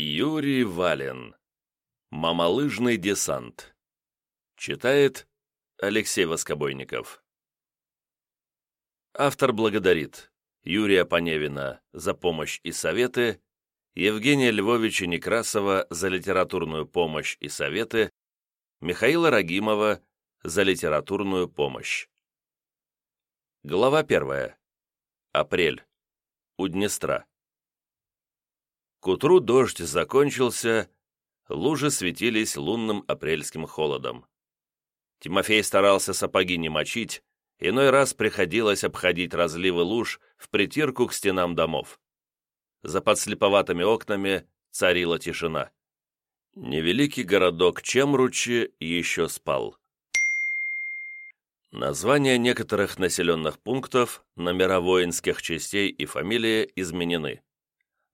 Юрий Вален. Мамалыжный десант. Читает Алексей Воскобойников. Автор благодарит Юрия Поневина за помощь и советы, Евгения Львовича Некрасова за литературную помощь и советы, Михаила Рагимова за литературную помощь. Глава первая. Апрель. У Днестра. К утру дождь закончился, лужи светились лунным апрельским холодом. Тимофей старался сапоги не мочить, иной раз приходилось обходить разливы луж в притирку к стенам домов. За подслеповатыми окнами царила тишина. Невеликий городок Чемручи еще спал. Названия некоторых населенных пунктов, номера воинских частей и фамилии изменены.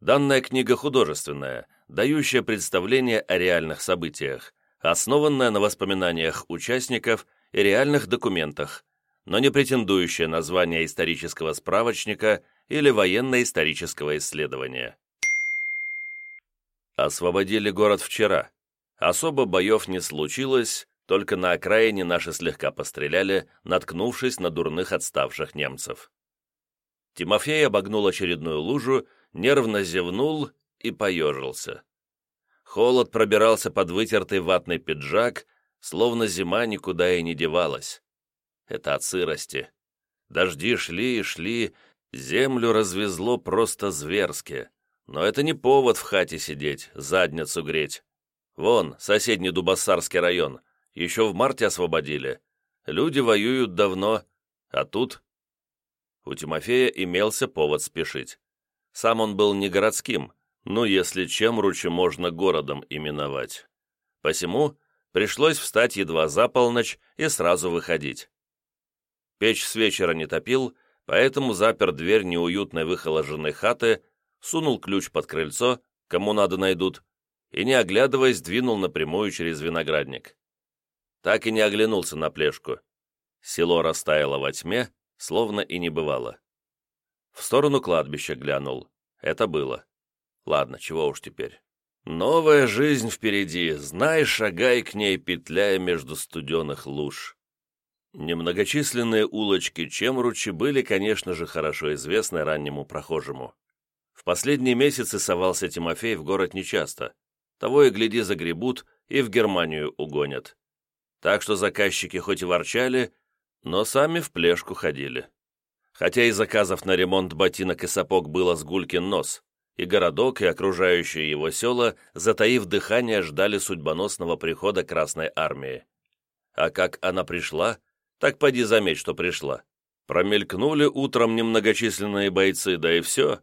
Данная книга художественная, дающая представление о реальных событиях, основанная на воспоминаниях участников и реальных документах, но не претендующая на звание исторического справочника или военно-исторического исследования. Освободили город вчера. Особо боев не случилось, только на окраине наши слегка постреляли, наткнувшись на дурных отставших немцев. Тимофей обогнул очередную лужу, нервно зевнул и поежился. Холод пробирался под вытертый ватный пиджак, словно зима никуда и не девалась. Это от сырости. Дожди шли и шли, землю развезло просто зверски. Но это не повод в хате сидеть, задницу греть. Вон, соседний Дубасарский район, еще в марте освободили. Люди воюют давно, а тут... У Тимофея имелся повод спешить. Сам он был не городским, ну, если Чемручи можно городом именовать. Посему пришлось встать едва за полночь и сразу выходить. Печь с вечера не топил, поэтому запер дверь неуютной выхоложенной хаты, сунул ключ под крыльцо, кому надо найдут, и, не оглядываясь, двинул напрямую через виноградник. Так и не оглянулся на плешку. Село растаяло во тьме, словно и не бывало. В сторону кладбища глянул. Это было. Ладно, чего уж теперь. Новая жизнь впереди, знай, шагай к ней, петляя между студеных луж. Немногочисленные улочки Чемручи были, конечно же, хорошо известны раннему прохожему. В последние месяцы совался Тимофей в город нечасто. Того и гляди загребут и в Германию угонят. Так что заказчики хоть и ворчали, но сами в плешку ходили. Хотя и заказов на ремонт ботинок и сапог было с гулькин нос и городок, и окружающие его села, затаив дыхание, ждали судьбоносного прихода Красной Армии. А как она пришла, так поди заметь, что пришла. Промелькнули утром немногочисленные бойцы, да и все.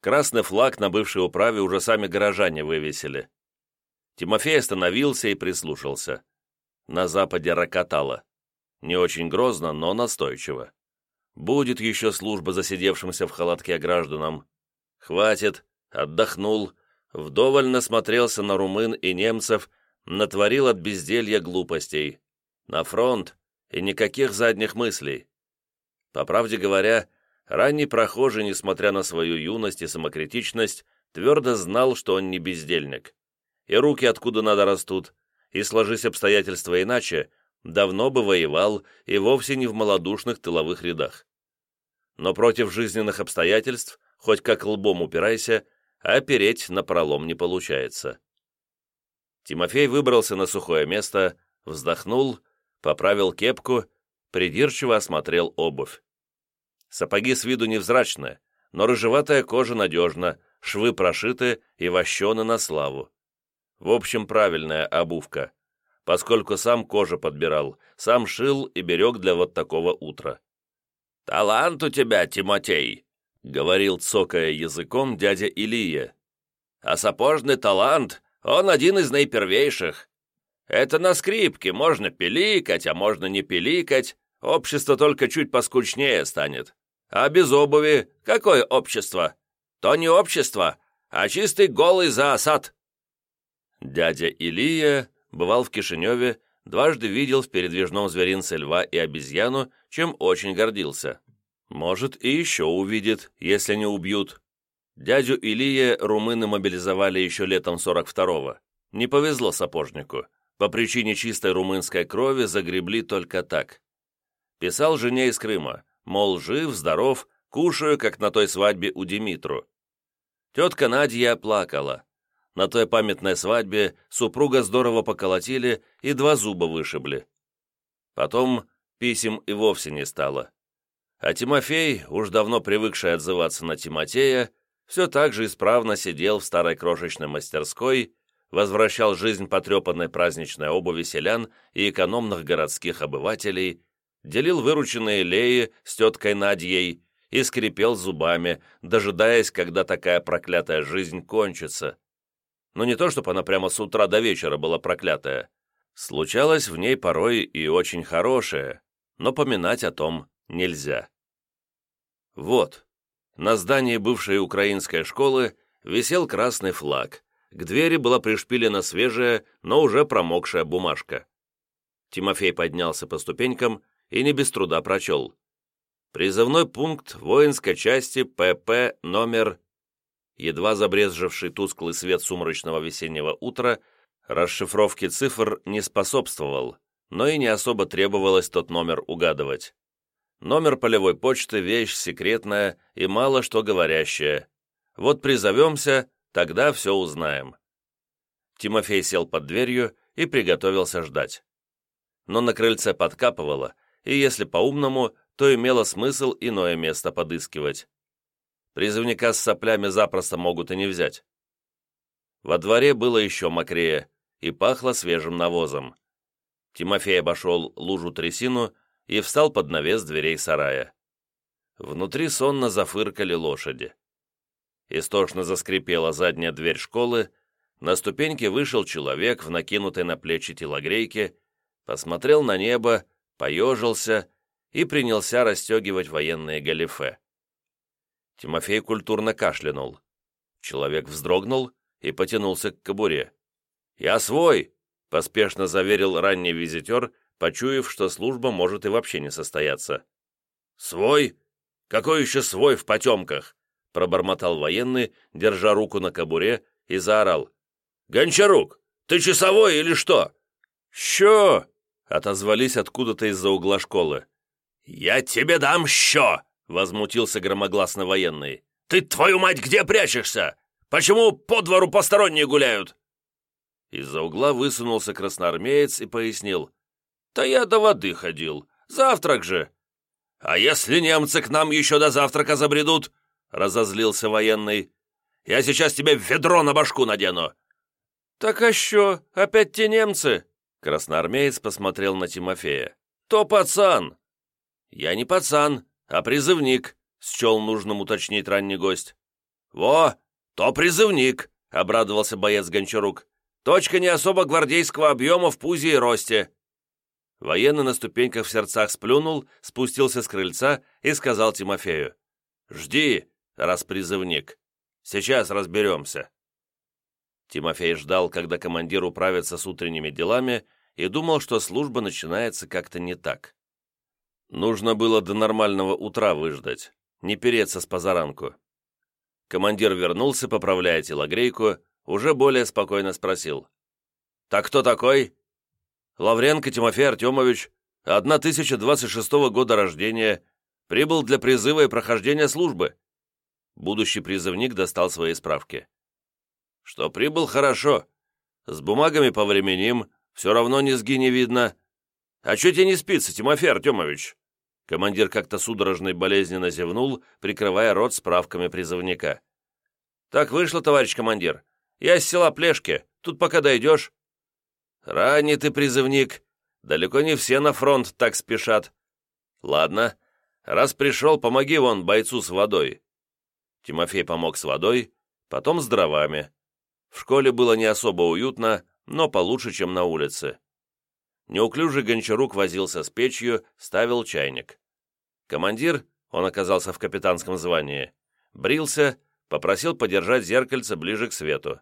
Красный флаг на бывшей управе уже сами горожане вывесили. Тимофей остановился и прислушался. На западе рокотало. Не очень грозно, но настойчиво. Будет еще служба засидевшимся в холодке гражданам. Хватит, отдохнул, вдоволь насмотрелся на румын и немцев, натворил от безделья глупостей. На фронт и никаких задних мыслей. По правде говоря, ранний прохожий, несмотря на свою юность и самокритичность, твердо знал, что он не бездельник. И руки откуда надо растут, и сложись обстоятельства иначе, давно бы воевал и вовсе не в малодушных тыловых рядах. Но против жизненных обстоятельств хоть как лбом упирайся, а переть на пролом не получается. Тимофей выбрался на сухое место, вздохнул, поправил кепку, придирчиво осмотрел обувь. Сапоги с виду невзрачные, но рыжеватая кожа надежна, швы прошиты и вощены на славу. В общем, правильная обувка, поскольку сам кожу подбирал, сам шил и берег для вот такого утра. «Талант у тебя, Тимотей!» — говорил, цокая языком, дядя Илия. «А сапожный талант, он один из наипервейших. Это на скрипке, можно пиликать, а можно не пиликать, общество только чуть поскучнее станет. А без обуви какое общество? То не общество, а чистый голый заосад». Дядя Илия бывал в Кишиневе, дважды видел в передвижном зверинце льва и обезьяну, чем очень гордился. Может, и еще увидит, если не убьют. Дядю Илия румыны мобилизовали еще летом 42-го. Не повезло сапожнику. По причине чистой румынской крови загребли только так. Писал жене из Крыма, мол, жив, здоров, кушаю, как на той свадьбе у Димитру. Тетка Надя плакала. На той памятной свадьбе супруга здорово поколотили и два зуба вышибли. Потом писем и вовсе не стало. А Тимофей, уж давно привыкший отзываться на Тимотея, все так же исправно сидел в старой крошечной мастерской, возвращал жизнь потрепанной праздничной обуви селян и экономных городских обывателей, делил вырученные леи с теткой Надьей и скрипел зубами, дожидаясь, когда такая проклятая жизнь кончится. Но не то, чтобы она прямо с утра до вечера была проклятая. Случалось в ней порой и очень хорошее, но поминать о том нельзя. Вот, на здании бывшей украинской школы висел красный флаг, к двери была пришпилена свежая, но уже промокшая бумажка. Тимофей поднялся по ступенькам и не без труда прочел. Призывной пункт воинской части ПП номер... Едва забрезживший тусклый свет сумрачного весеннего утра расшифровке цифр не способствовал, но и не особо требовалось тот номер угадывать. Номер полевой почты – вещь секретная и мало что говорящая. Вот призовемся, тогда все узнаем. Тимофей сел под дверью и приготовился ждать. Но на крыльце подкапывало, и если по-умному, то имело смысл иное место подыскивать. Призывника с соплями запросто могут и не взять. Во дворе было еще мокрее и пахло свежим навозом. Тимофей обошел лужу-трясину и встал под навес дверей сарая. Внутри сонно зафыркали лошади. Истошно заскрипела задняя дверь школы, на ступеньке вышел человек в накинутой на плечи телогрейке, посмотрел на небо, поежился и принялся расстегивать военные галифе. Тимофей культурно кашлянул. Человек вздрогнул и потянулся к кобуре. «Я свой!» — поспешно заверил ранний визитер, почуяв, что служба может и вообще не состояться. «Свой? Какой еще свой в потемках?» пробормотал военный, держа руку на кобуре, и заорал. «Гончарук, ты часовой или что?» «Що?» — отозвались откуда-то из-за угла школы. «Я тебе дам що!» — возмутился громогласно военный. «Ты, твою мать, где прячешься? Почему по двору посторонние гуляют?» Из-за угла высунулся красноармеец и пояснил. «Да я до воды ходил. Завтрак же!» «А если немцы к нам еще до завтрака забредут?» — разозлился военный. «Я сейчас тебе ведро на башку надену!» «Так а что, опять те немцы?» Красноармеец посмотрел на Тимофея. «То пацан!» «Я не пацан, а призывник», — счел нужным уточнить ранний гость. «Во, то призывник», — обрадовался боец Гончарук. «Точка не особо гвардейского объема в пузе и росте. Военный на ступеньках в сердцах сплюнул, спустился с крыльца и сказал Тимофею. «Жди, раз призывник. Сейчас разберемся». Тимофей ждал, когда командир управится с утренними делами, и думал, что служба начинается как-то не так. Нужно было до нормального утра выждать, не переться с позаранку. Командир вернулся, поправляя телогрейку, уже более спокойно спросил. «Так кто такой?» Лавренко Тимофей Артемович, 1026 года рождения, прибыл для призыва и прохождения службы. Будущий призывник достал свои справки. Что прибыл хорошо. С бумагами повременим, все равно низги не видно. А что тебе не спится, Тимофей Артемович? Командир как-то судорожно и болезненно зевнул, прикрывая рот справками призывника. «Так вышло, товарищ командир. Я из села Плешки. Тут пока дойдешь, «Ранний ты призывник. Далеко не все на фронт так спешат. Ладно, раз пришел, помоги вон бойцу с водой». Тимофей помог с водой, потом с дровами. В школе было не особо уютно, но получше, чем на улице. Неуклюжий гончарук возился с печью, ставил чайник. Командир, он оказался в капитанском звании, брился, попросил подержать зеркальце ближе к свету.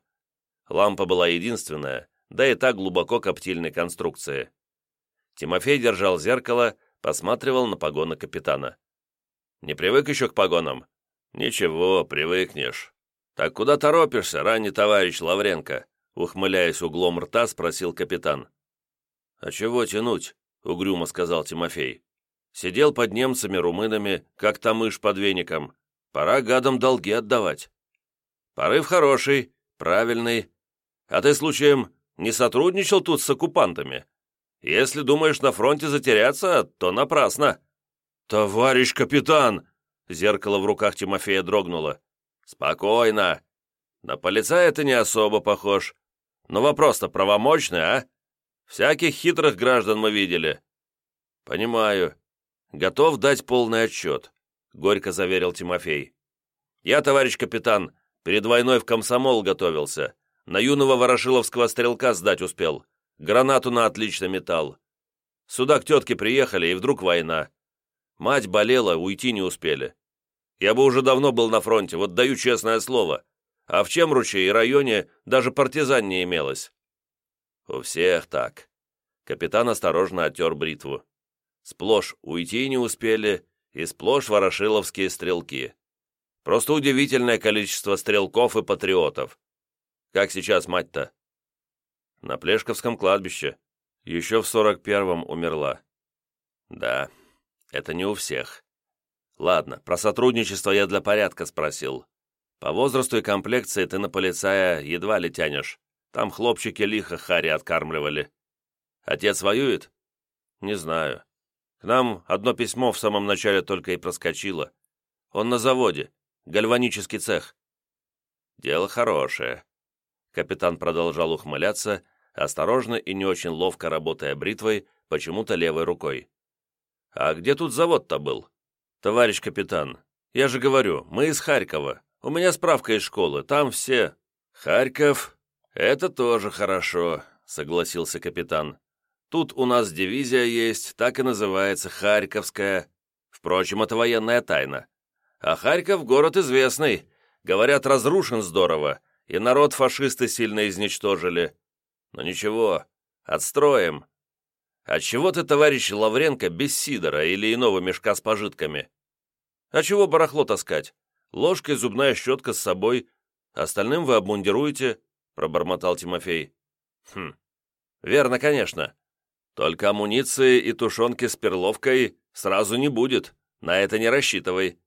Лампа была единственная, да и так глубоко коптильной конструкции. Тимофей держал зеркало, посматривал на погоны капитана. «Не привык еще к погонам?» «Ничего, привыкнешь. «Так куда торопишься, ранний товарищ Лавренко?» ухмыляясь углом рта, спросил капитан. «А чего тянуть?» — угрюмо сказал Тимофей. «Сидел под немцами-румынами, как тамыш под веником. Пора гадам долги отдавать. Порыв хороший, правильный. А ты, случаем, не сотрудничал тут с оккупантами? Если думаешь на фронте затеряться, то напрасно». «Товарищ капитан!» Зеркало в руках Тимофея дрогнуло. «Спокойно. На полицая ты не особо похож. Но вопрос-то правомочный, а? Всяких хитрых граждан мы видели». «Понимаю. Готов дать полный отчет», — горько заверил Тимофей. «Я, товарищ капитан, перед войной в комсомол готовился. На юного ворошиловского стрелка сдать успел. Гранату на отлично металл. Сюда к тетке приехали, и вдруг война. Мать болела, уйти не успели. Я бы уже давно был на фронте, вот даю честное слово. А в Чемруче и районе даже партизан не имелось. У всех так. Капитан осторожно оттер бритву. Сплошь уйти не успели, и сплошь ворошиловские стрелки. Просто удивительное количество стрелков и патриотов. Как сейчас мать-то? На Плешковском кладбище. Еще в сорок первом умерла. Да, это не у всех. Ладно, про сотрудничество я для порядка спросил. По возрасту и комплекции ты на полицая едва ли тянешь. Там хлопчики лихо Хари откармливали. Отец воюет? Не знаю. К нам одно письмо в самом начале только и проскочило. Он на заводе. Гальванический цех. Дело хорошее. Капитан продолжал ухмыляться, осторожно и не очень ловко работая бритвой, почему-то левой рукой. «А где тут завод-то был?» «Товарищ капитан, я же говорю, мы из Харькова. У меня справка из школы, там все...» «Харьков? Это тоже хорошо», — согласился капитан. «Тут у нас дивизия есть, так и называется, Харьковская. Впрочем, это военная тайна. А Харьков — город известный. Говорят, разрушен здорово, и народ фашисты сильно изничтожили. Но ничего, отстроим. Отчего ты, товарищ Лавренко, без сидора или иного мешка с пожитками? А чего барахло таскать? Ложка и зубная щетка с собой. Остальным вы обмундируете, пробормотал Тимофей. Хм, верно, конечно. Только амуниции и тушенки с перловкой сразу не будет, на это не рассчитывай.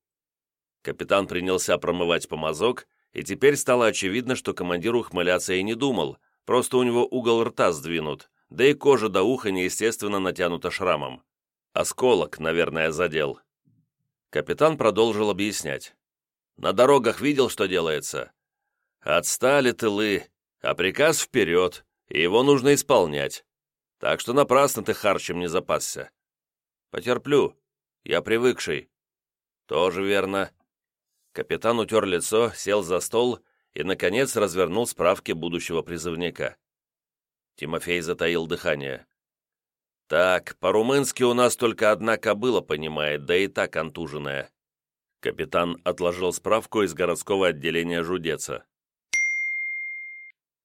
Капитан принялся промывать помазок, и теперь стало очевидно, что командир ухмыляться и не думал, просто у него угол рта сдвинут, да и кожа до уха неестественно натянута шрамом. Осколок, наверное, задел. Капитан продолжил объяснять. «На дорогах видел, что делается? Отстали тылы, а приказ вперед, и его нужно исполнять. Так что напрасно ты харчем не запасся. Потерплю, я привыкший. Тоже верно. Капитан утер лицо, сел за стол и, наконец, развернул справки будущего призывника. Тимофей затаил дыхание. «Так, по-румынски у нас только одна кобыла понимает, да и та контуженная». Капитан отложил справку из городского отделения Жудеца.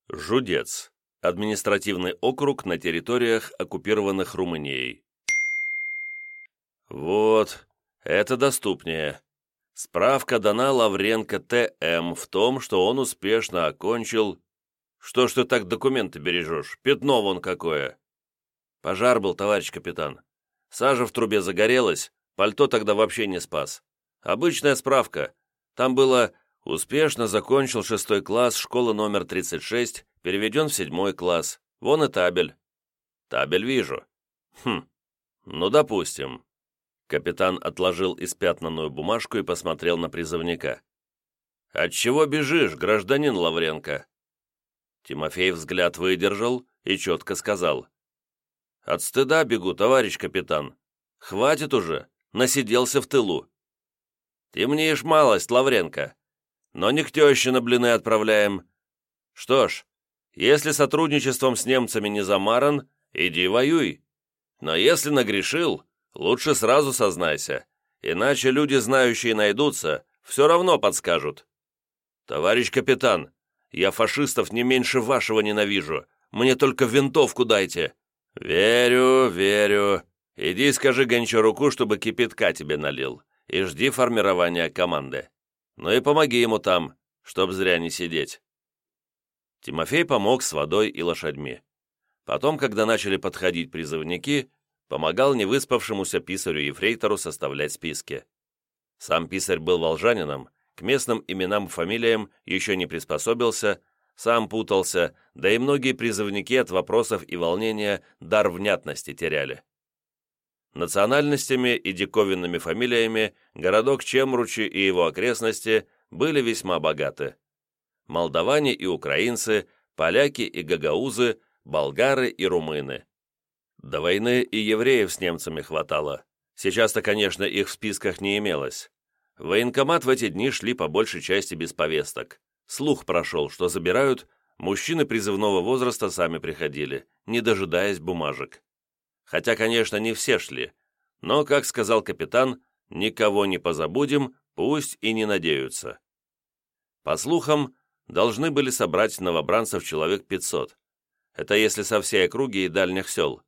Жудец. Административный округ на территориях, оккупированных Румынией. Вот, это доступнее. Справка дана Лавренко Т.М. в том, что он успешно окончил... Что ж ты так документы бережешь? Пятно вон какое. Пожар был, товарищ капитан. Сажа в трубе загорелась, пальто тогда вообще не спас. Обычная справка. Там было «Успешно закончил шестой класс, школа номер 36, переведен в седьмой класс. Вон и табель». «Табель вижу». «Хм, ну, допустим. Капитан отложил испятнанную бумажку и посмотрел на призывника. «Отчего бежишь, гражданин Лавренко?» Тимофей взгляд выдержал и четко сказал. «От стыда бегу, товарищ капитан. Хватит уже, насиделся в тылу». «Темнеешь малость, Лавренко. Но не к теще на блины отправляем. Что ж, если сотрудничеством с немцами не замаран, иди воюй. Но если нагрешил, Лучше сразу сознайся, иначе люди, знающие, найдутся, все равно подскажут. Товарищ капитан, я фашистов не меньше вашего ненавижу, мне только винтовку дайте. Верю, верю. Иди скажи Гончаруку, чтобы кипятка тебе налил, и жди формирования команды. Ну и помоги ему там, чтоб зря не сидеть. Тимофей помог с водой и лошадьми. Потом, когда начали подходить призывники, помогал невыспавшемуся писарю-ефрейтору составлять списки. Сам писарь был волжанином, к местным именам и фамилиям еще не приспособился, сам путался, да и многие призывники от вопросов и волнения дар внятности теряли. Национальностями и диковинными фамилиями городок Чемручи и его окрестности были весьма богаты. Молдаване и украинцы, поляки и гагаузы, болгары и румыны. До войны и евреев с немцами хватало. Сейчас-то, конечно, их в списках не имелось. военкомат в эти дни шли по большей части без повесток. Слух прошел, что забирают, мужчины призывного возраста сами приходили, не дожидаясь бумажек. Хотя, конечно, не все шли, но, как сказал капитан, никого не позабудем, пусть и не надеются. По слухам, должны были собрать новобранцев человек 500. Это если со всей округи и дальних сел.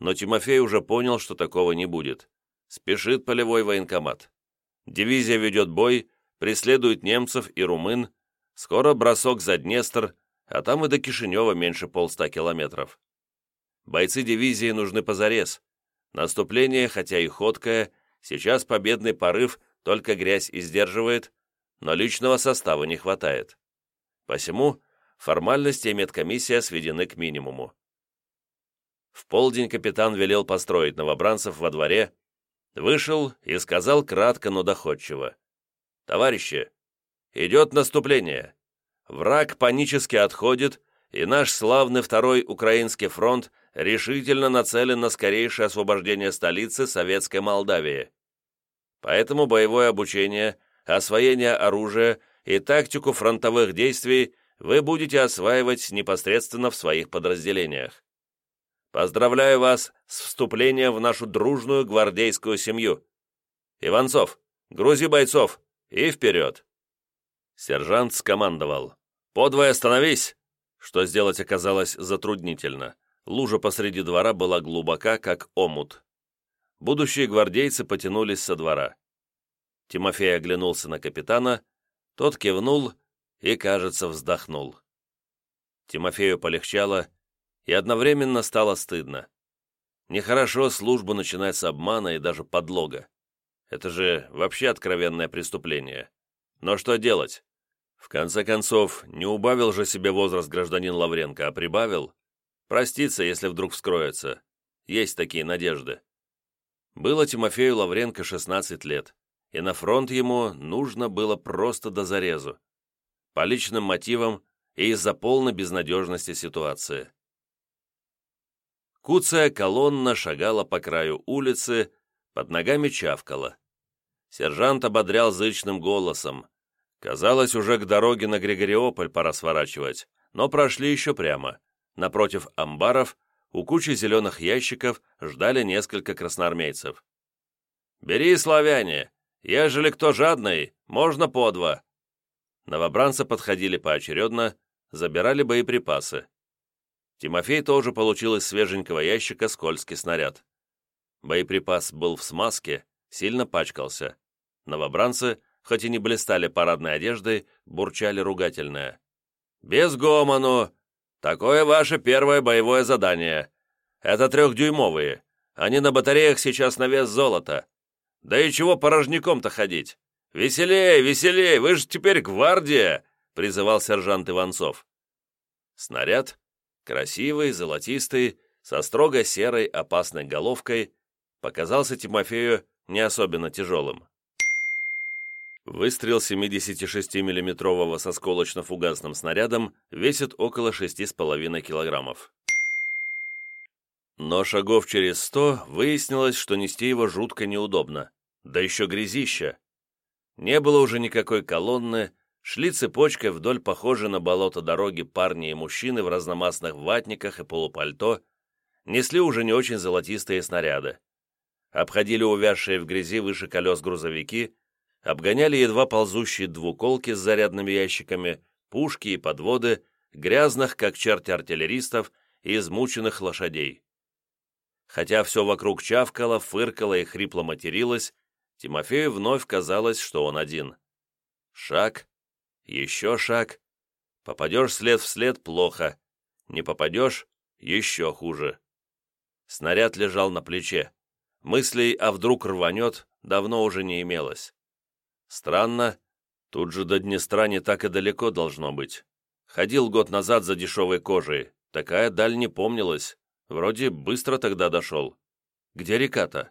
Но Тимофей уже понял, что такого не будет. Спешит полевой военкомат. Дивизия ведет бой, преследует немцев и румын, Скоро бросок за Днестр, а там и до Кишинева меньше полста километров. Бойцы дивизии нужны позарез. Наступление, хотя и ходкое, сейчас победный порыв только грязь и сдерживает, но личного состава не хватает. Посему формальности и медкомиссия сведены к минимуму. В полдень капитан велел построить новобранцев во дворе, вышел и сказал кратко, но доходчиво. «Товарищи, Идет наступление. Враг панически отходит, и наш славный Второй Украинский фронт решительно нацелен на скорейшее освобождение столицы Советской Молдавии. Поэтому боевое обучение, освоение оружия и тактику фронтовых действий вы будете осваивать непосредственно в своих подразделениях. Поздравляю вас с вступлением в нашу дружную гвардейскую семью. Иванцов, грузи бойцов и вперед! Сержант скомандовал. «Подвое остановись!» Что сделать оказалось затруднительно. Лужа посреди двора была глубока, как омут. Будущие гвардейцы потянулись со двора. Тимофей оглянулся на капитана, тот кивнул и, кажется, вздохнул. Тимофею полегчало, и одновременно стало стыдно. Нехорошо службу начинать с обмана и даже подлога. Это же вообще откровенное преступление. Но что делать? В конце концов, не убавил же себе возраст гражданин Лавренко, а прибавил. Проститься, если вдруг вскроется. Есть такие надежды. Было Тимофею Лавренко 16 лет, и на фронт ему нужно было просто до зарезу. По личным мотивам и из-за полной безнадежности ситуации. Куцая колонна шагала по краю улицы, под ногами чавкала. Сержант ободрял зычным голосом. Казалось, уже к дороге на Григориополь пора сворачивать, но прошли еще прямо. Напротив амбаров, у кучи зеленых ящиков, ждали несколько красноармейцев. «Бери, славяне! Ежели кто жадный, можно по два!» Новобранцы подходили поочередно, забирали боеприпасы. Тимофей тоже получил из свеженького ящика скользкий снаряд. Боеприпас был в смазке, сильно пачкался. Новобранцы хоть и не блистали парадной одеждой, бурчали ругательное. «Без гомону! Такое ваше первое боевое задание. Это трехдюймовые. Они на батареях сейчас на вес золота. Да и чего порожняком-то ходить? Веселей, веселей, вы же теперь гвардия!» призывал сержант Иванцов. Снаряд, красивый, золотистый, со строго серой опасной головкой, показался Тимофею не особенно тяжелым. Выстрел 76 миллиметрового со сколочно-фугасным снарядом весит около 6,5 килограммов. Но шагов через сто выяснилось, что нести его жутко неудобно. Да еще грязища. Не было уже никакой колонны, шли цепочкой вдоль похожей на болото дороги парни и мужчины в разномастных ватниках и полупальто, несли уже не очень золотистые снаряды. Обходили увязшие в грязи выше колес грузовики, обгоняли едва ползущие двуколки с зарядными ящиками, пушки и подводы, грязных, как черти артиллеристов, и измученных лошадей. Хотя все вокруг чавкало, фыркало и хрипло материлось, Тимофею вновь казалось, что он один. Шаг, Еще шаг. Попадешь след в след – плохо. Не попадешь – еще хуже. Снаряд лежал на плече. Мыслей, а вдруг рванет, давно уже не имелось. Странно, тут же до Днестра не так и далеко должно быть. Ходил год назад за дешевой кожей, такая даль не помнилась. Вроде быстро тогда дошел. Где река-то?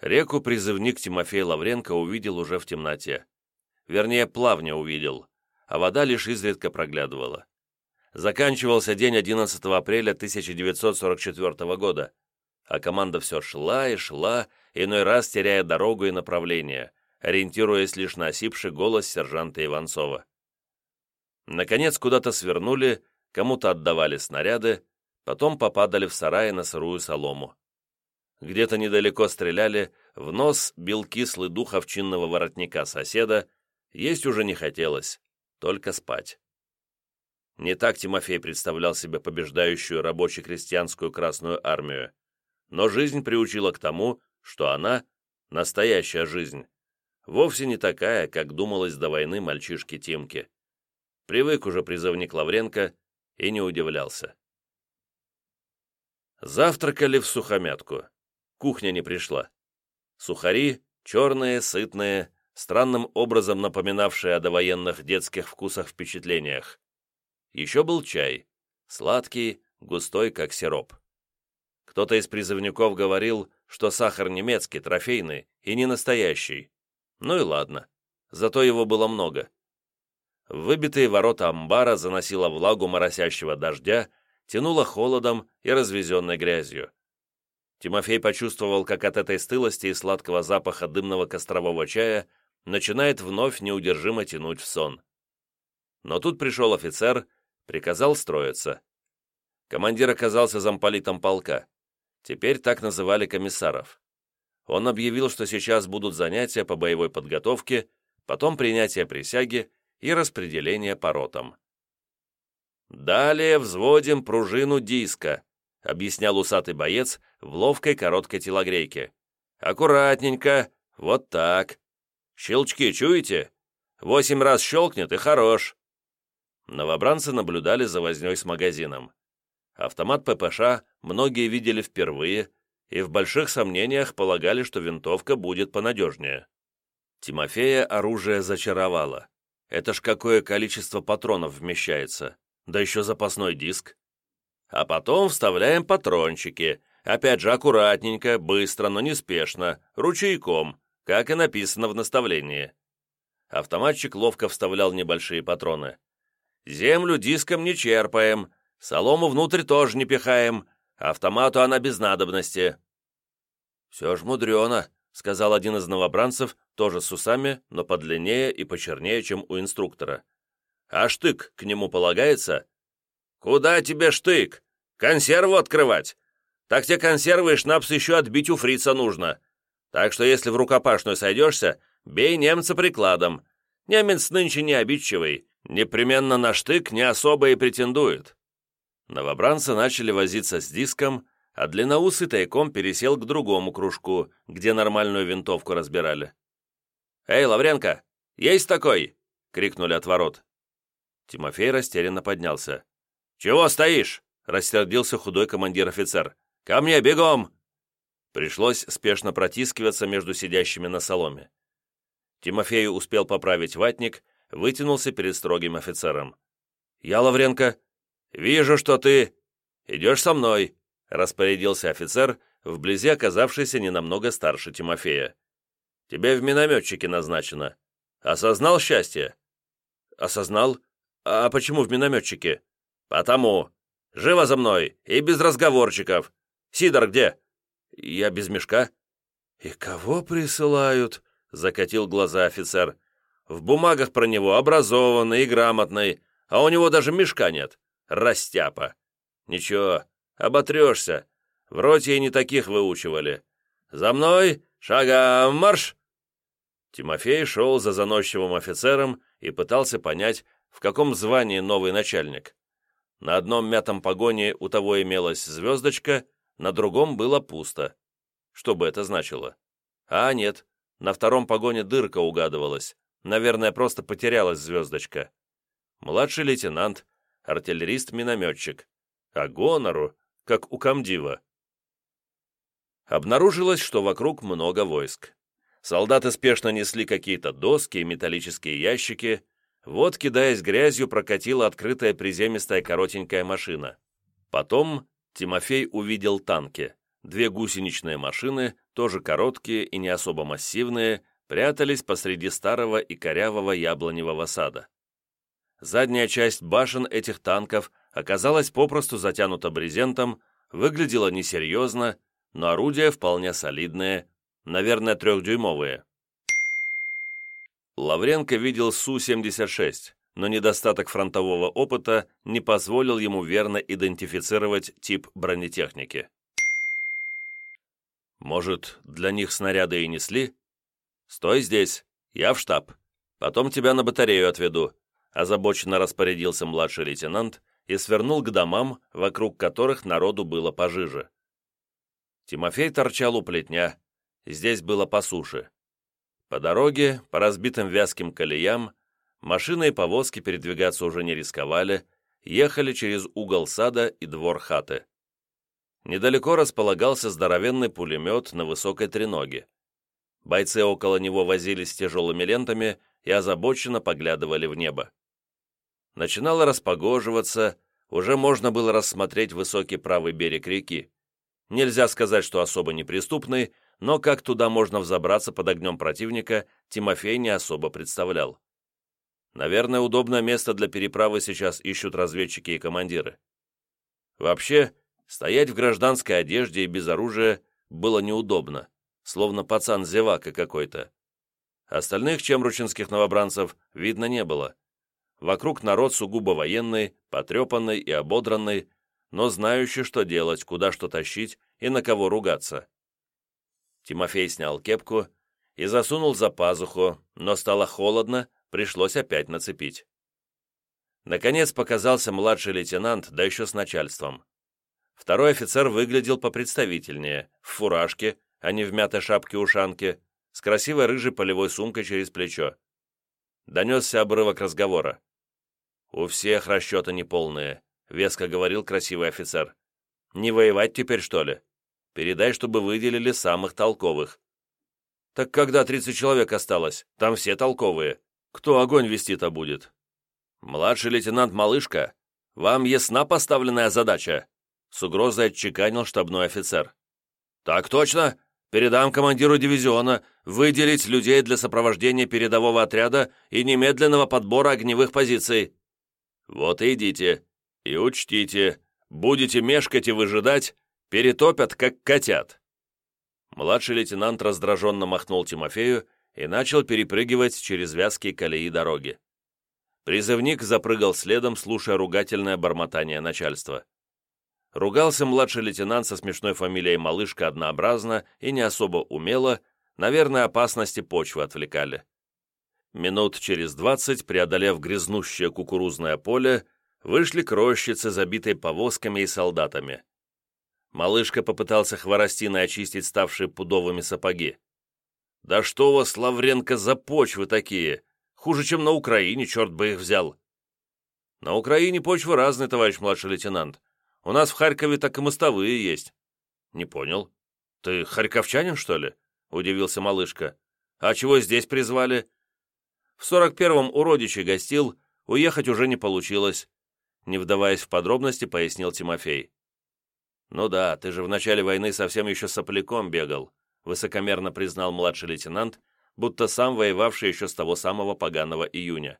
Реку призывник Тимофей Лавренко увидел уже в темноте. Вернее, плавня увидел, а вода лишь изредка проглядывала. Заканчивался день 11 апреля 1944 года, а команда все шла и шла, иной раз теряя дорогу и направление, ориентируясь лишь на осипший голос сержанта Иванцова. Наконец куда-то свернули, кому-то отдавали снаряды, потом попадали в сараи на сырую солому. Где-то недалеко стреляли, в нос бил кислый дух овчинного воротника соседа, есть уже не хотелось, только спать. Не так Тимофей представлял себе побеждающую рабоче-крестьянскую Красную Армию, но жизнь приучила к тому, что она — настоящая жизнь, вовсе не такая, как думалось до войны мальчишки Тимки. Привык уже призывник Лавренко и не удивлялся. Завтракали в сухомятку. Кухня не пришла. Сухари, черные, сытные, странным образом напоминавшие о довоенных детских вкусах-впечатлениях. Еще был чай, сладкий, густой, как сироп. Кто-то из призывников говорил, что сахар немецкий, трофейный и не настоящий. Ну и ладно, зато его было много. Выбитые ворота амбара заносило влагу моросящего дождя, тянуло холодом и развезенной грязью. Тимофей почувствовал, как от этой стылости и сладкого запаха дымного кострового чая начинает вновь неудержимо тянуть в сон. Но тут пришел офицер, приказал строиться. Командир оказался замполитом полка. Теперь так называли комиссаров. Он объявил, что сейчас будут занятия по боевой подготовке, потом принятие присяги и распределение по ротам. «Далее взводим пружину диска», — объяснял усатый боец в ловкой короткой телогрейке. «Аккуратненько, вот так. Щелчки чуете? Восемь раз щелкнет и хорош». Новобранцы наблюдали за вознёй с магазином. Автомат ППШ многие видели впервые и в больших сомнениях полагали, что винтовка будет понадежнее. Тимофея оружие зачаровало. Это ж какое количество патронов вмещается, да еще запасной диск. А потом вставляем патрончики, опять же аккуратненько, быстро, но неспешно, ручейком, как и написано в наставлении. Автоматчик ловко вставлял небольшие патроны. «Землю диском не черпаем, солому внутрь тоже не пихаем, автомату она без надобности». «Все ж мудрено», — сказал один из новобранцев, тоже с усами, но подлиннее и почернее, чем у инструктора. «А штык к нему полагается?» «Куда тебе штык? Консерву открывать? Так тебе консервы и шнапс еще отбить у фрица нужно. Так что если в рукопашную сойдешься, бей немца прикладом. Немец нынче не обидчивый, непременно на штык не особо и претендует». Новобранцы начали возиться с диском, а длинноусый тайком пересел к другому кружку, где нормальную винтовку разбирали. «Эй, Лавренко, есть такой?» — крикнули от ворот. Тимофей растерянно поднялся. «Чего стоишь?» — рассердился худой командир-офицер. «Ко мне, бегом!» Пришлось спешно протискиваться между сидящими на соломе. Тимофей успел поправить ватник, вытянулся перед строгим офицером. «Я, Лавренко, вижу, что ты... Идешь со мной», — распорядился офицер, вблизи оказавшийся не намного старше Тимофея. «Тебе в минометчике назначено. Осознал счастье?» «Осознал? А почему в минометчике?» «Потому. Живо за мной и без разговорчиков. Сидор где?» «Я без мешка». «И кого присылают?» — закатил глаза офицер. «В бумагах про него образованный и грамотный, а у него даже мешка нет. Растяпа. Ничего, оботрешься. В роте и не таких выучивали. За мной, шагом марш!» Тимофей шел за заносчивым офицером и пытался понять, в каком звании новый начальник. На одном мятом погоне у того имелась звездочка, на другом было пусто. Что бы это значило? А нет, на втором погоне дырка угадывалась, Наверное, просто потерялась звездочка. Младший лейтенант, артиллерист-минометчик. А гонору, как у комдива. Обнаружилось, что вокруг много войск. Солдаты спешно несли какие-то доски и металлические ящики. Вот, кидаясь грязью, прокатила открытая приземистая коротенькая машина. Потом Тимофей увидел танки. Две гусеничные машины, тоже короткие и не особо массивные, прятались посреди старого и корявого яблоневого сада. Задняя часть башен этих танков оказалась попросту затянута брезентом, выглядела несерьезно, но орудия вполне солидные, наверное, трехдюймовые. Лавренко видел Су-76, но недостаток фронтового опыта не позволил ему верно идентифицировать тип бронетехники. Может, для них снаряды и несли? Стой здесь, я в штаб. Потом тебя на батарею отведу, озабоченно распорядился младший лейтенант и свернул к домам, вокруг которых народу было пожиже. Тимофей торчал у плетня, здесь было по суше. По дороге, по разбитым вязким колеям, машины и повозки передвигаться уже не рисковали, ехали через угол сада и двор хаты. Недалеко располагался здоровенный пулемет на высокой треноге. Бойцы около него возились с тяжелыми лентами и озабоченно поглядывали в небо. Начинало распогоживаться, уже можно было рассмотреть высокий правый берег реки. Нельзя сказать, что особо неприступный, но как туда можно взобраться под огнем противника, Тимофей не особо представлял. Наверное, удобное место для переправы сейчас ищут разведчики и командиры. Вообще, стоять в гражданской одежде и без оружия было неудобно, словно пацан-зевака какой-то. Остальных чемручинских новобранцев видно не было. Вокруг народ сугубо военный, потрепанный и ободранный, но знающий, что делать, куда что тащить и на кого ругаться. Тимофей снял кепку и засунул за пазуху, но стало холодно, пришлось опять нацепить. Наконец показался младший лейтенант, да еще с начальством. Второй офицер выглядел попредставительнее, в фуражке, а не в мятой шапке-ушанке, с красивой рыжей полевой сумкой через плечо. Донесся обрывок разговора. «У всех расчеты неполные», — веско говорил красивый офицер. «Не воевать теперь, что ли? Передай, чтобы выделили самых толковых». «Так когда тридцать человек осталось? Там все толковые. Кто огонь вести-то будет?» «Младший лейтенант Малышка, вам ясна поставленная задача?» С угрозой отчеканил штабной офицер. «Так точно. Передам командиру дивизиона выделить людей для сопровождения передового отряда и немедленного подбора огневых позиций». «Вот идите. И учтите, будете мешкать и выжидать, перетопят, как котят». Младший лейтенант раздраженно махнул Тимофею и начал перепрыгивать через вязкие колеи дороги. Призывник запрыгал следом, слушая ругательное бормотание начальства. Ругался младший лейтенант со смешной фамилией Малышка однообразно и не особо умело, наверное, опасности почвы отвлекали. Минут через двадцать, преодолев грязнущее кукурузное поле, вышли к рощице, забитой повозками и солдатами. Малышка попытался хворостиной очистить ставшие пудовыми сапоги. «Да что у вас, Лавренко, за почвы такие? Хуже, чем на Украине, черт бы их взял!» «На Украине почвы разные, товарищ младший лейтенант. У нас в Харькове так и мостовые есть». «Не понял. Ты харьковчанин, что ли?» — удивился малышка. «А чего здесь призвали?» «В сорок первом у родичей гостил, уехать уже не получилось не вдаваясь в подробности, пояснил Тимофей. «Ну да, ты же в начале войны совсем еще сопляком бегал», высокомерно признал младший лейтенант, будто сам воевавший еще с того самого поганого июня.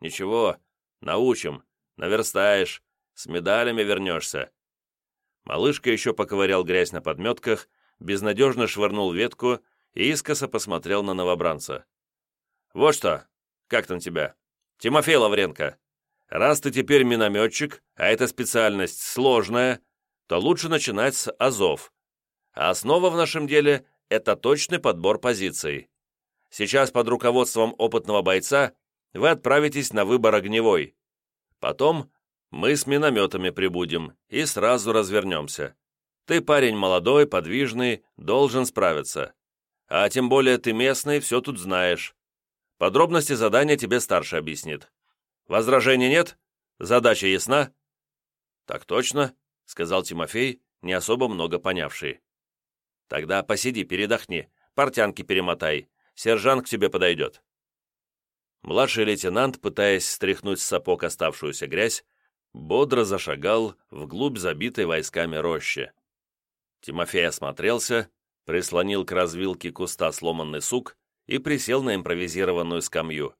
«Ничего, научим, наверстаешь, с медалями вернешься». Малышка еще поковырял грязь на подметках, безнадежно швырнул ветку и искоса посмотрел на новобранца. «Вот что, как там тебя? Тимофей Лавренко, Раз ты теперь минометчик, а эта специальность сложная, то лучше начинать с азов. А основа в нашем деле – это точный подбор позиций. Сейчас под руководством опытного бойца вы отправитесь на выбор огневой. Потом мы с минометами прибудем и сразу развернемся. Ты парень молодой, подвижный, должен справиться. А тем более ты местный, все тут знаешь. Подробности задания тебе старший объяснит. Возражений нет? Задача ясна?» «Так точно», — сказал Тимофей, не особо много понявший. «Тогда посиди, передохни, портянки перемотай, сержант к тебе подойдет». Младший лейтенант, пытаясь стряхнуть с сапог оставшуюся грязь, бодро зашагал вглубь забитой войсками рощи. Тимофей осмотрелся, прислонил к развилке куста сломанный сук и присел на импровизированную скамью.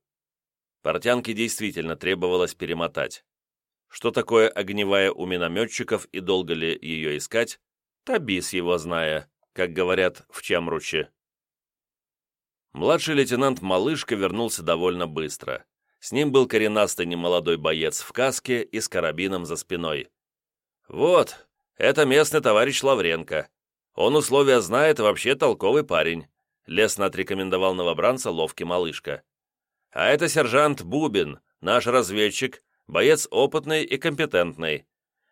Портянки действительно требовалось перемотать. Что такое огневая у минометчиков и долго ли ее искать, табис его зная, как говорят в Чамруче. Младший лейтенант Малышка вернулся довольно быстро. С ним был коренастый немолодой боец в каске и с карабином за спиной. «Вот, это местный товарищ Лавренко. Он условия знает вообще толковый парень», лестно отрекомендовал новобранца ловкий малышка. «А это сержант Бубин, наш разведчик, боец опытный и компетентный.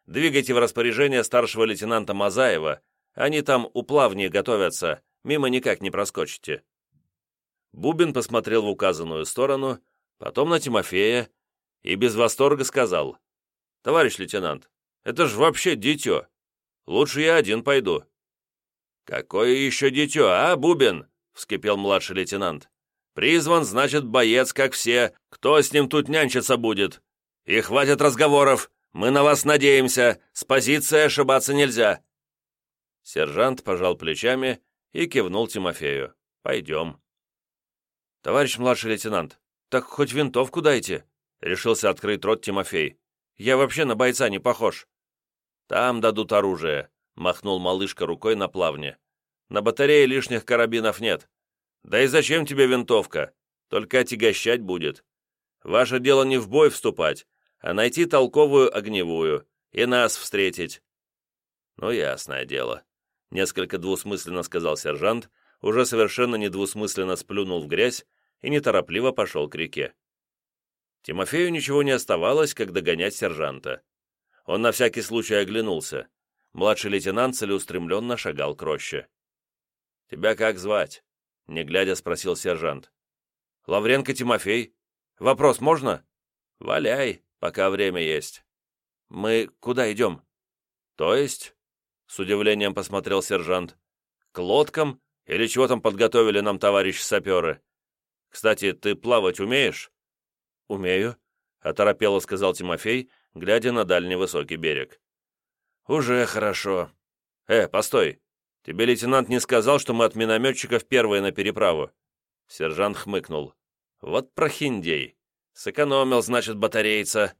Двигайте в распоряжение старшего лейтенанта Мазаева, они там у плавни готовятся, мимо никак не проскочите». Бубин посмотрел в указанную сторону, потом на Тимофея и без восторга сказал, «Товарищ лейтенант, это ж вообще дитё. Лучше я один пойду». «Какое еще дитё, а, Бубин?» — вскипел младший лейтенант. «Призван, значит, боец, как все. Кто с ним тут нянчиться будет? И хватит разговоров. Мы на вас надеемся. С позиции ошибаться нельзя». Сержант пожал плечами и кивнул Тимофею. «Пойдем». «Товарищ младший лейтенант, так хоть винтовку дайте», — решился открыть рот Тимофей. «Я вообще на бойца не похож». «Там дадут оружие», — махнул малышка рукой на плавне. «На батарее лишних карабинов нет. Да и зачем тебе винтовка? Только отягощать будет. Ваше дело не в бой вступать, а найти толковую огневую и нас встретить». «Ну, ясное дело», — несколько двусмысленно сказал сержант, уже совершенно недвусмысленно сплюнул в грязь и неторопливо пошел к реке. Тимофею ничего не оставалось, как догонять сержанта. Он на всякий случай оглянулся. Младший лейтенант целеустремленно шагал к роще. «Тебя как звать?» — не глядя спросил сержант. «Лавренко Тимофей. Вопрос можно?» «Валяй, пока время есть». «Мы куда идем?» «То есть?» — с удивлением посмотрел сержант. «К лодкам? Или чего там подготовили нам товарищи саперы?» Кстати, ты плавать умеешь?» «Умею», — оторопело сказал Тимофей, глядя на дальний высокий берег. «Уже хорошо. Э, постой. Тебе лейтенант не сказал, что мы от минометчиков первые на переправу?» Сержант хмыкнул. «Вот прохиндей. Сэкономил, значит, батарейца».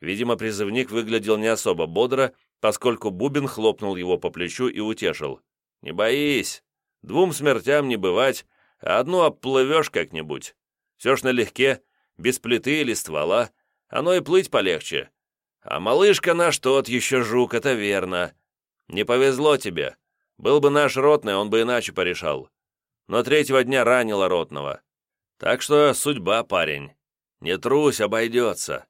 Видимо, призывник выглядел не особо бодро, поскольку Бубин хлопнул его по плечу и утешил. «Не боись. Двум смертям не бывать, одну обплывешь как-нибудь. Все ж налегке, без плиты или ствола, оно и плыть полегче. А малышка наш тот еще жук, это верно. Не повезло тебе. Был бы наш ротный, он бы иначе порешал. Но третьего дня ранило ротного. Так что судьба, парень. Не трусь, обойдется.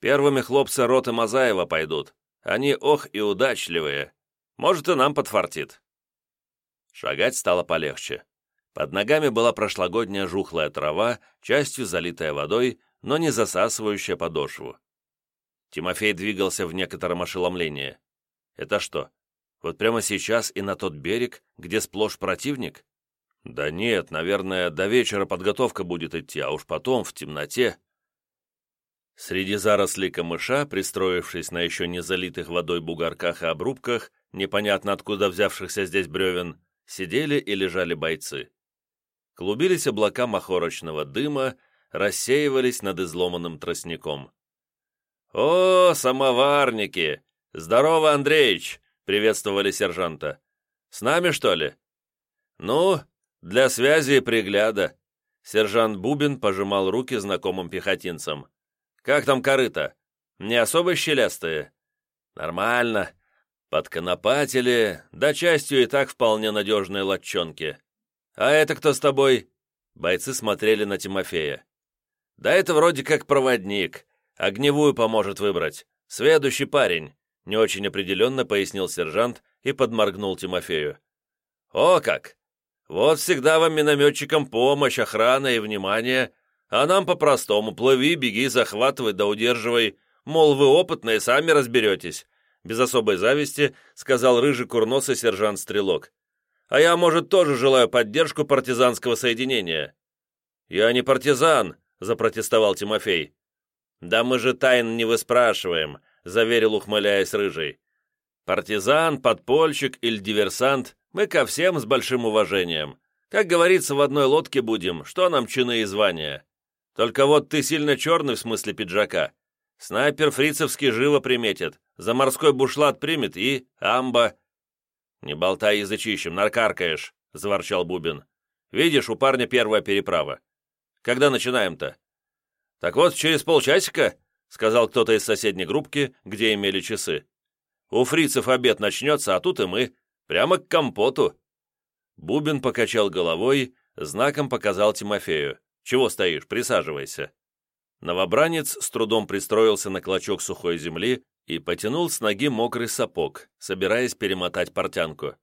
Первыми хлопцы роты Мазаева пойдут. Они ох и удачливые. Может, и нам подфартит. Шагать стало полегче. Под ногами была прошлогодняя жухлая трава, частью залитая водой, но не засасывающая подошву. Тимофей двигался в некотором ошеломлении. Это что, вот прямо сейчас и на тот берег, где сплошь противник? Да нет, наверное, до вечера подготовка будет идти, а уж потом, в темноте. Среди зарослей камыша, пристроившись на еще не залитых водой бугорках и обрубках, непонятно откуда взявшихся здесь бревен, сидели и лежали бойцы клубились облака махорочного дыма, рассеивались над изломанным тростником. «О, самоварники! Здорово, Андреич!» — приветствовали сержанта. «С нами, что ли?» «Ну, для связи и пригляда». Сержант Бубин пожимал руки знакомым пехотинцам. «Как там корыто? Не особо щелястые?» «Нормально. Подконопатели, да частью и так вполне надежные латчонки. «А это кто с тобой?» Бойцы смотрели на Тимофея. «Да это вроде как проводник. Огневую поможет выбрать. Следующий парень», — не очень определенно пояснил сержант и подморгнул Тимофею. «О как! Вот всегда вам, минометчикам, помощь, охрана и внимание, а нам по-простому плыви, беги, захватывай да удерживай, мол, вы опытные, сами разберетесь», без особой зависти сказал рыжий курносый сержант-стрелок. «А я, может, тоже желаю поддержку партизанского соединения». «Я не партизан», — запротестовал Тимофей. «Да мы же тайн не выспрашиваем», — заверил, ухмыляясь рыжий. «Партизан, подпольщик или диверсант, мы ко всем с большим уважением. Как говорится, в одной лодке будем, что нам чины и звания. Только вот ты сильно черный в смысле пиджака. Снайпер фрицевский живо приметит, за морской бушлат примет и... амба». «Не болтай язычищем, наркаркаешь», — заворчал Бубин. «Видишь, у парня первая переправа. Когда начинаем-то?» «Так вот, через полчасика», — сказал кто-то из соседней группки, где имели часы. «У фрицев обед начнется, а тут и мы. Прямо к компоту». Бубин покачал головой, знаком показал Тимофею. «Чего стоишь? Присаживайся». Новобранец с трудом пристроился на клочок сухой земли и потянул с ноги мокрый сапог, собираясь перемотать портянку.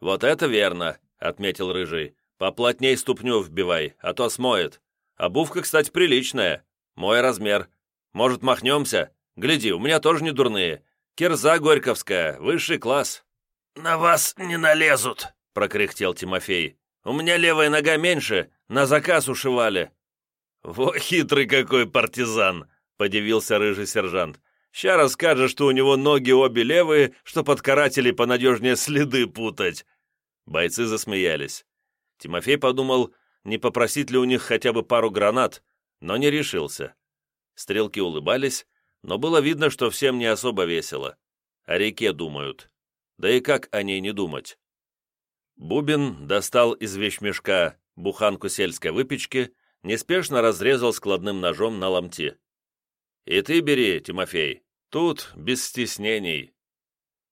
«Вот это верно», — отметил Рыжий. «Поплотней ступню вбивай, а то смоет. Обувка, кстати, приличная. Мой размер. Может, махнемся? Гляди, у меня тоже не дурные. Кирза Горьковская, высший класс». «На вас не налезут», — прокряхтел Тимофей. «У меня левая нога меньше, на заказ ушивали». «Во хитрый какой партизан!» — подивился рыжий сержант. «Ща расскажешь, что у него ноги обе левые, что под карателей понадежнее следы путать». Бойцы засмеялись. Тимофей подумал, не попросить ли у них хотя бы пару гранат, но не решился. Стрелки улыбались, но было видно, что всем не особо весело. О реке думают. Да и как о ней не думать? Бубин достал из вещмешка буханку сельской выпечки, неспешно разрезал складным ножом на ломти. «И ты бери, Тимофей, тут без стеснений».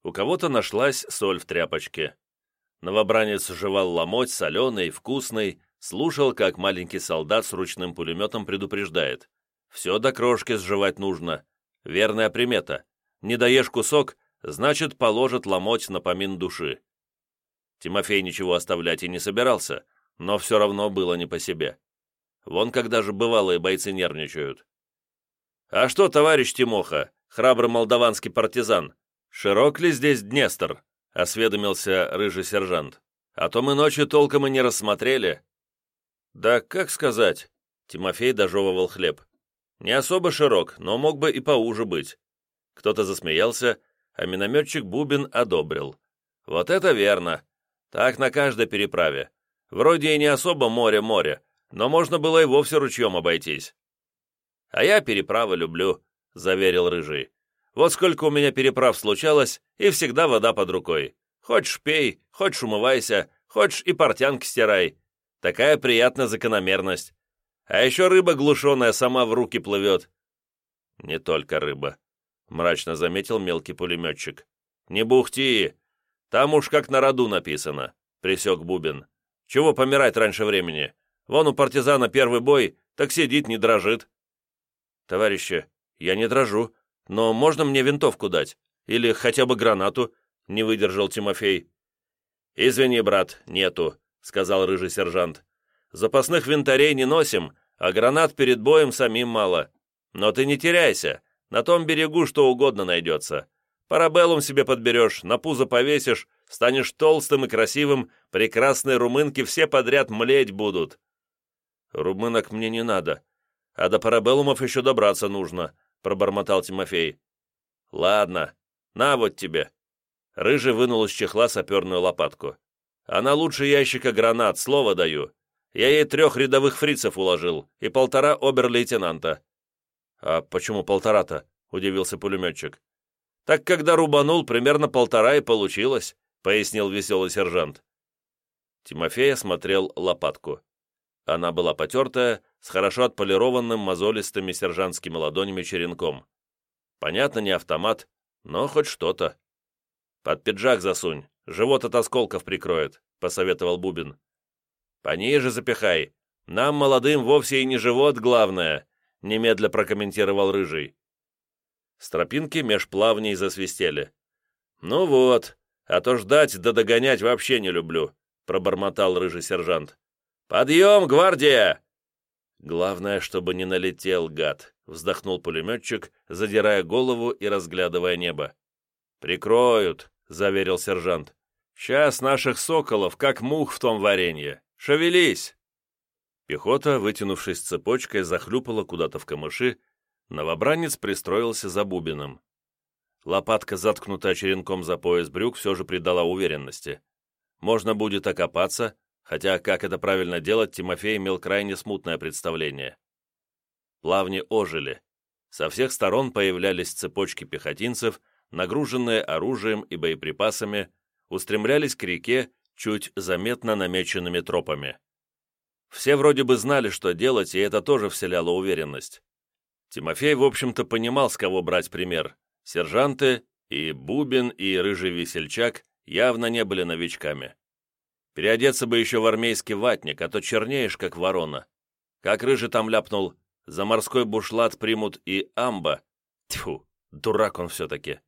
У кого-то нашлась соль в тряпочке. Новобранец жевал ломоть, соленый, вкусный, слушал, как маленький солдат с ручным пулеметом предупреждает. «Все до крошки сживать нужно. Верная примета. Не доешь кусок, значит, положат ломоть на помин души». Тимофей ничего оставлять и не собирался, но все равно было не по себе. Вон когда же бывалые бойцы нервничают. «А что, товарищ Тимоха, храбрый молдаванский партизан, широк ли здесь Днестр?» — осведомился рыжий сержант. «А то мы ночью толком и не рассмотрели». «Да как сказать?» — Тимофей дожевывал хлеб. «Не особо широк, но мог бы и поуже быть». Кто-то засмеялся, а минометчик Бубин одобрил. «Вот это верно! Так на каждой переправе. Вроде и не особо море-море, но можно было и вовсе ручьем обойтись». «А я переправы люблю», — заверил Рыжий. «Вот сколько у меня переправ случалось, и всегда вода под рукой. Хочешь пей, хочешь умывайся, хочешь и портянки стирай. Такая приятная закономерность. А еще рыба глушеная сама в руки плывет». «Не только рыба», — мрачно заметил мелкий пулеметчик. «Не бухти! Там уж как на роду написано», — присек Бубин. «Чего помирать раньше времени? Вон у партизана первый бой, так сидит, не дрожит». «Товарищи, я не дрожу, но можно мне винтовку дать? Или хотя бы гранату?» — не выдержал Тимофей. «Извини, брат, нету», — сказал рыжий сержант. «Запасных винтарей не носим, а гранат перед боем самим мало. Но ты не теряйся, на том берегу что угодно найдется. Парабеллум себе подберешь, на пузо повесишь, станешь толстым и красивым, прекрасные румынки все подряд млеть будут». «Румынок мне не надо, а до парабеллумов еще добраться нужно», — пробормотал Тимофей. «Ладно, на вот тебе». Рыжий вынул из чехла саперную лопатку. Она лучше ящика гранат, слово даю. Я ей трех рядовых фрицев уложил и полтора обер-лейтенанта». «А почему полтора-то?» — удивился пулеметчик. «Так когда рубанул, примерно полтора и получилось», — пояснил веселый сержант. Тимофей осмотрел лопатку. Она была потертая, с хорошо отполированным мозолистыми сержантскими ладонями черенком. Понятно, не автомат, но хоть что-то. «Под пиджак засунь, живот от осколков прикроет», — посоветовал Бубин. «Пониже запихай. Нам, молодым, вовсе и не живот главное», — немедля прокомментировал Рыжий. Стропинки меж плавней засвистели. «Ну вот, а то ждать да догонять вообще не люблю», — пробормотал рыжий сержант. «Подъем, гвардия!» «Главное, чтобы не налетел, гад», — вздохнул пулеметчик, задирая голову и разглядывая небо. «Прикроют», — заверил сержант. «Сейчас наших соколов, как мух в том варенье. Шевелись!» Пехота, вытянувшись цепочкой, захлюпала куда-то в камыши, новобранец пристроился за бубином. Лопатка, заткнутая черенком за пояс брюк, все же придала уверенности. Можно будет окопаться, хотя как это правильно делать, Тимофей имел крайне смутное представление. Плавни ожили. Со всех сторон появлялись цепочки пехотинцев, нагруженные оружием и боеприпасами, устремлялись к реке чуть заметно намеченными тропами. Все вроде бы знали, что делать, и это тоже вселяло уверенность. Тимофей, в общем-то, понимал, с кого брать пример. Сержанты и Бубин, и Рыжий Весельчак явно не были новичками. Переодеться бы еще в армейский ватник, а то чернеешь, как ворона. Как Рыжий там ляпнул, за морской бушлат примут и амба. Тьфу, дурак он все-таки.